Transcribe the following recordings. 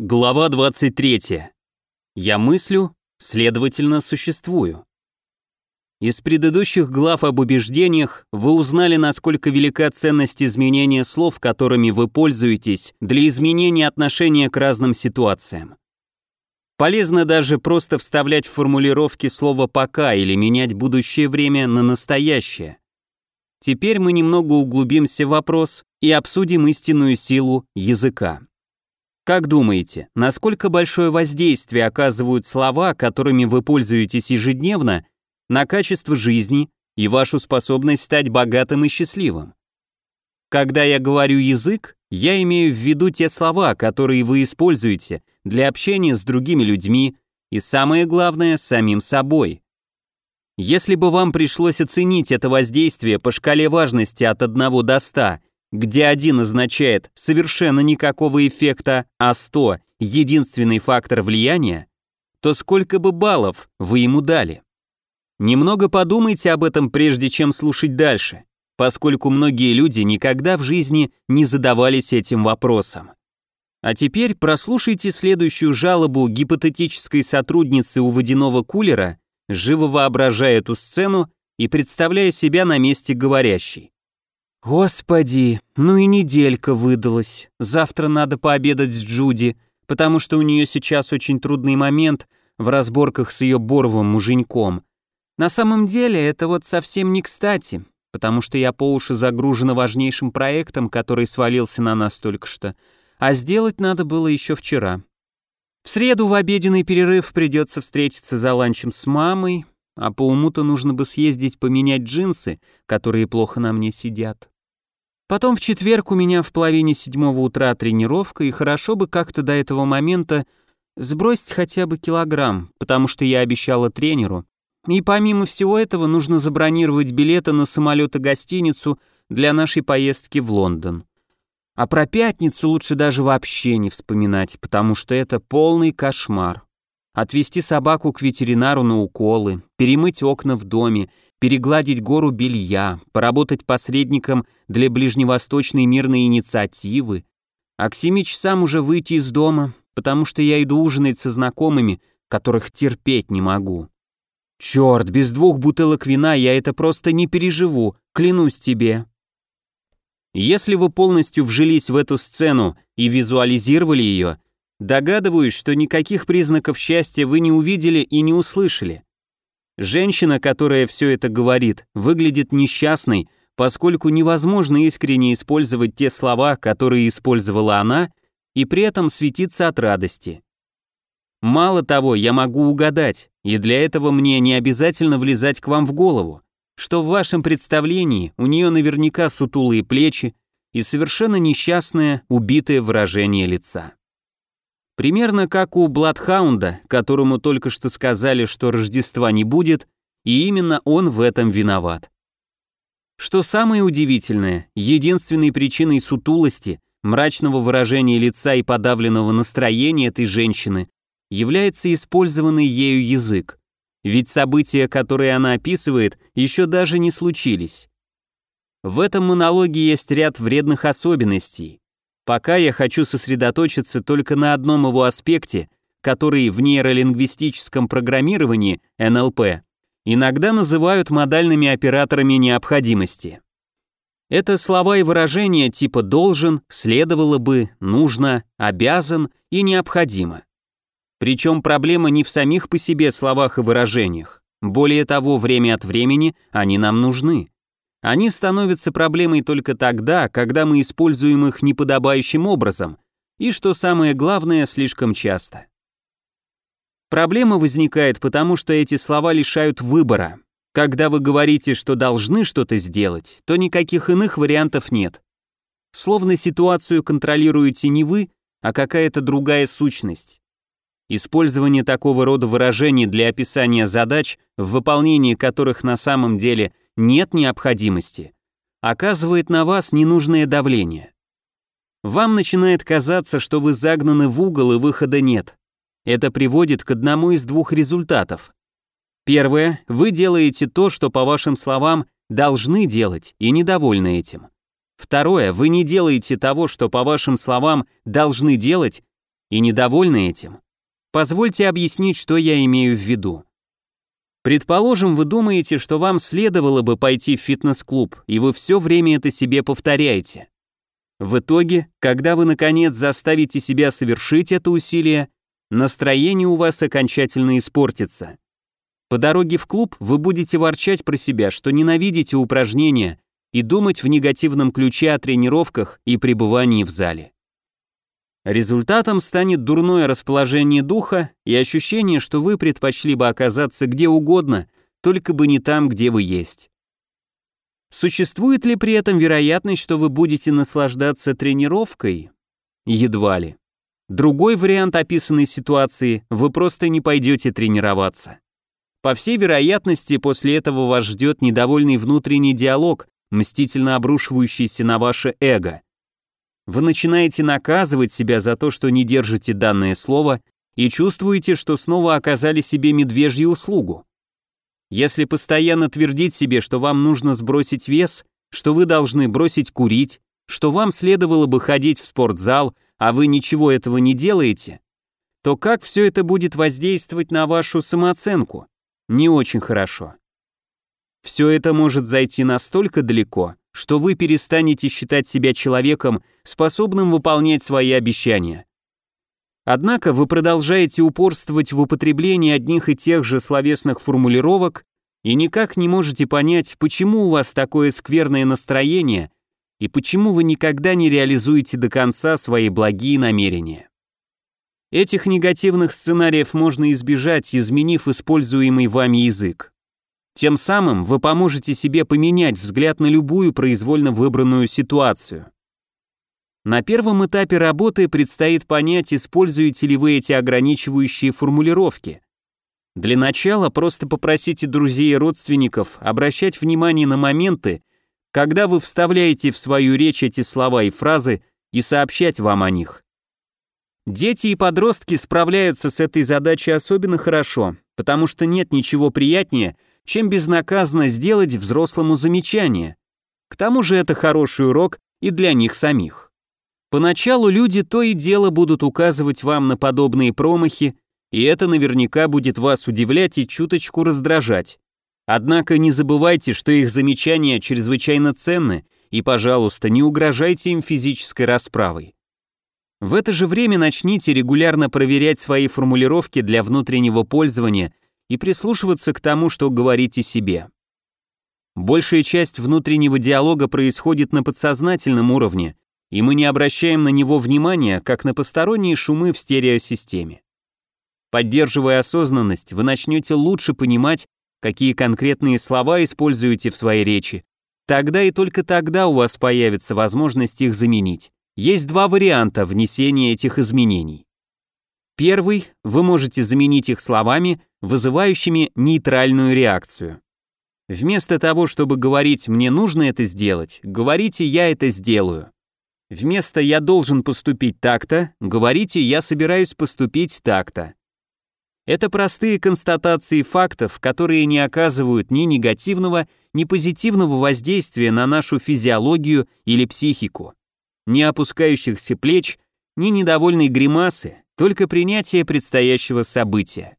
Глава 23. Я мыслю, следовательно, существую. Из предыдущих глав об убеждениях вы узнали, насколько велика ценность изменения слов, которыми вы пользуетесь для изменения отношения к разным ситуациям. Полезно даже просто вставлять в формулировки слово «пока» или менять будущее время на настоящее. Теперь мы немного углубимся в вопрос и обсудим истинную силу языка. Как думаете, насколько большое воздействие оказывают слова, которыми вы пользуетесь ежедневно, на качество жизни и вашу способность стать богатым и счастливым? Когда я говорю язык, я имею в виду те слова, которые вы используете для общения с другими людьми и, самое главное, с самим собой. Если бы вам пришлось оценить это воздействие по шкале важности от 1 до 100, где один означает совершенно никакого эффекта, а 100 – единственный фактор влияния, то сколько бы баллов вы ему дали? Немного подумайте об этом, прежде чем слушать дальше, поскольку многие люди никогда в жизни не задавались этим вопросом. А теперь прослушайте следующую жалобу гипотетической сотрудницы у водяного кулера, живо воображая эту сцену и представляя себя на месте говорящей. Господи, ну и неделька выдалась. Завтра надо пообедать с Джуди, потому что у нее сейчас очень трудный момент в разборках с ее боровым муженьком. На самом деле это вот совсем не кстати, потому что я по уши загружена важнейшим проектом, который свалился на нас только что, а сделать надо было еще вчера. В среду в обеденный перерыв придется встретиться за ланчем с мамой, а по уму-то нужно бы съездить поменять джинсы, которые плохо на мне сидят. Потом в четверг у меня в половине седьмого утра тренировка, и хорошо бы как-то до этого момента сбросить хотя бы килограмм, потому что я обещала тренеру. И помимо всего этого нужно забронировать билеты на самолет и гостиницу для нашей поездки в Лондон. А про пятницу лучше даже вообще не вспоминать, потому что это полный кошмар отвезти собаку к ветеринару на уколы, перемыть окна в доме, перегладить гору белья, поработать посредником для ближневосточной мирной инициативы, а к семи часам уже выйти из дома, потому что я иду ужинать со знакомыми, которых терпеть не могу. Черт, без двух бутылок вина я это просто не переживу, клянусь тебе. Если вы полностью вжились в эту сцену и визуализировали ее, Догадываюсь, что никаких признаков счастья вы не увидели и не услышали. Женщина, которая все это говорит, выглядит несчастной, поскольку невозможно искренне использовать те слова, которые использовала она, и при этом светиться от радости. Мало того, я могу угадать, и для этого мне не обязательно влезать к вам в голову, что в вашем представлении у нее наверняка сутулые плечи и совершенно несчастное, убитое выражение лица. Примерно как у Бладхаунда, которому только что сказали, что Рождества не будет, и именно он в этом виноват. Что самое удивительное, единственной причиной сутулости, мрачного выражения лица и подавленного настроения этой женщины является использованный ею язык. Ведь события, которые она описывает, еще даже не случились. В этом монологе есть ряд вредных особенностей, Пока я хочу сосредоточиться только на одном его аспекте, который в нейролингвистическом программировании, НЛП, иногда называют модальными операторами необходимости. Это слова и выражения типа «должен», «следовало бы», «нужно», «обязан» и «необходимо». Причем проблема не в самих по себе словах и выражениях. Более того, время от времени они нам нужны. Они становятся проблемой только тогда, когда мы используем их неподобающим образом, и, что самое главное, слишком часто. Проблема возникает потому, что эти слова лишают выбора. Когда вы говорите, что должны что-то сделать, то никаких иных вариантов нет. Словно ситуацию контролируете не вы, а какая-то другая сущность. Использование такого рода выражений для описания задач, в выполнении которых на самом деле нет необходимости, оказывает на вас ненужное давление. Вам начинает казаться, что вы загнаны в угол и выхода нет. Это приводит к одному из двух результатов. Первое, вы делаете то, что, по вашим словам, должны делать, и недовольны этим. Второе, вы не делаете того, что, по вашим словам, должны делать, и недовольны этим? Позвольте объяснить, что я имею в виду. Предположим, вы думаете, что вам следовало бы пойти в фитнес-клуб, и вы все время это себе повторяете. В итоге, когда вы наконец заставите себя совершить это усилие, настроение у вас окончательно испортится. По дороге в клуб вы будете ворчать про себя, что ненавидите упражнения и думать в негативном ключе о тренировках и пребывании в зале. Результатом станет дурное расположение духа и ощущение, что вы предпочли бы оказаться где угодно, только бы не там, где вы есть. Существует ли при этом вероятность, что вы будете наслаждаться тренировкой? Едва ли. Другой вариант описанной ситуации – вы просто не пойдете тренироваться. По всей вероятности, после этого вас ждет недовольный внутренний диалог, мстительно обрушивающийся на ваше эго – вы начинаете наказывать себя за то, что не держите данное слово и чувствуете, что снова оказали себе медвежью услугу. Если постоянно твердить себе, что вам нужно сбросить вес, что вы должны бросить курить, что вам следовало бы ходить в спортзал, а вы ничего этого не делаете, то как все это будет воздействовать на вашу самооценку? Не очень хорошо. Все это может зайти настолько далеко, что вы перестанете считать себя человеком, способным выполнять свои обещания. Однако вы продолжаете упорствовать в употреблении одних и тех же словесных формулировок и никак не можете понять, почему у вас такое скверное настроение и почему вы никогда не реализуете до конца свои благие намерения. Этих негативных сценариев можно избежать, изменив используемый вами язык. Тем самым вы поможете себе поменять взгляд на любую произвольно выбранную ситуацию. На первом этапе работы предстоит понять, используете ли вы эти ограничивающие формулировки. Для начала просто попросите друзей и родственников обращать внимание на моменты, когда вы вставляете в свою речь эти слова и фразы и сообщать вам о них. Дети и подростки справляются с этой задачей особенно хорошо, потому что нет ничего приятнее, чем безнаказанно сделать взрослому замечание. К тому же это хороший урок и для них самих. Поначалу люди то и дело будут указывать вам на подобные промахи, и это наверняка будет вас удивлять и чуточку раздражать. Однако не забывайте, что их замечания чрезвычайно ценны, и, пожалуйста, не угрожайте им физической расправой. В это же время начните регулярно проверять свои формулировки для внутреннего пользования и прислушиваться к тому, что говорите себе. Большая часть внутреннего диалога происходит на подсознательном уровне, и мы не обращаем на него внимания, как на посторонние шумы в стереосистеме. Поддерживая осознанность, вы начнете лучше понимать, какие конкретные слова используете в своей речи. Тогда и только тогда у вас появится возможность их заменить. Есть два варианта внесения этих изменений. Первый, вы можете заменить их словами, вызывающими нейтральную реакцию. Вместо того, чтобы говорить «мне нужно это сделать», говорите «я это сделаю». Вместо «я должен поступить так-то», говорите «я собираюсь поступить так-то». Это простые констатации фактов, которые не оказывают ни негативного, ни позитивного воздействия на нашу физиологию или психику, ни опускающихся плеч, ни недовольной гримасы, только принятие предстоящего события.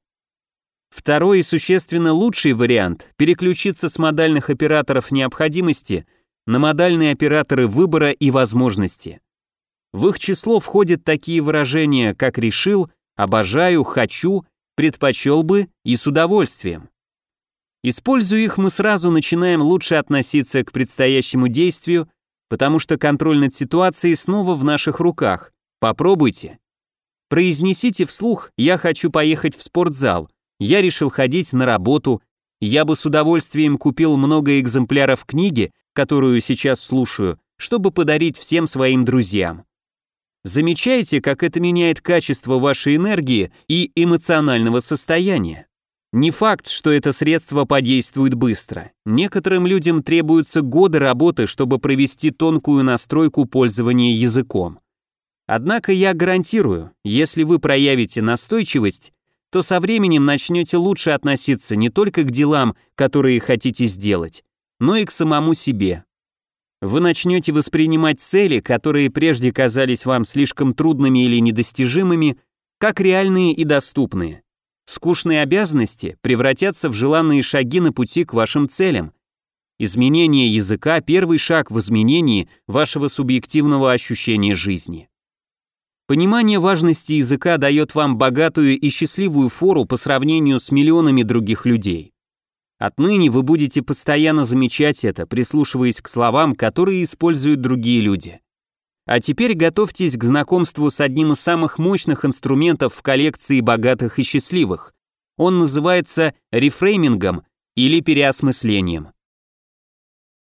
Второй и существенно лучший вариант – переключиться с модальных операторов необходимости на модальные операторы выбора и возможности. В их число входят такие выражения, как «решил», «обожаю», «хочу», «предпочел бы» и «с удовольствием». Используя их, мы сразу начинаем лучше относиться к предстоящему действию, потому что контроль над ситуацией снова в наших руках. Попробуйте. Произнесите вслух «Я хочу поехать в спортзал», «Я решил ходить на работу», «Я бы с удовольствием купил много экземпляров книги, которую сейчас слушаю, чтобы подарить всем своим друзьям». Замечаете, как это меняет качество вашей энергии и эмоционального состояния? Не факт, что это средство подействует быстро. Некоторым людям требуются годы работы, чтобы провести тонкую настройку пользования языком. Однако я гарантирую, если вы проявите настойчивость, то со временем начнете лучше относиться не только к делам, которые хотите сделать, но и к самому себе. Вы начнете воспринимать цели, которые прежде казались вам слишком трудными или недостижимыми, как реальные и доступные. Скучные обязанности превратятся в желанные шаги на пути к вашим целям. Изменение языка – первый шаг в изменении вашего субъективного ощущения жизни. Понимание важности языка дает вам богатую и счастливую фору по сравнению с миллионами других людей. Отныне вы будете постоянно замечать это, прислушиваясь к словам, которые используют другие люди. А теперь готовьтесь к знакомству с одним из самых мощных инструментов в коллекции богатых и счастливых. Он называется рефреймингом или переосмыслением.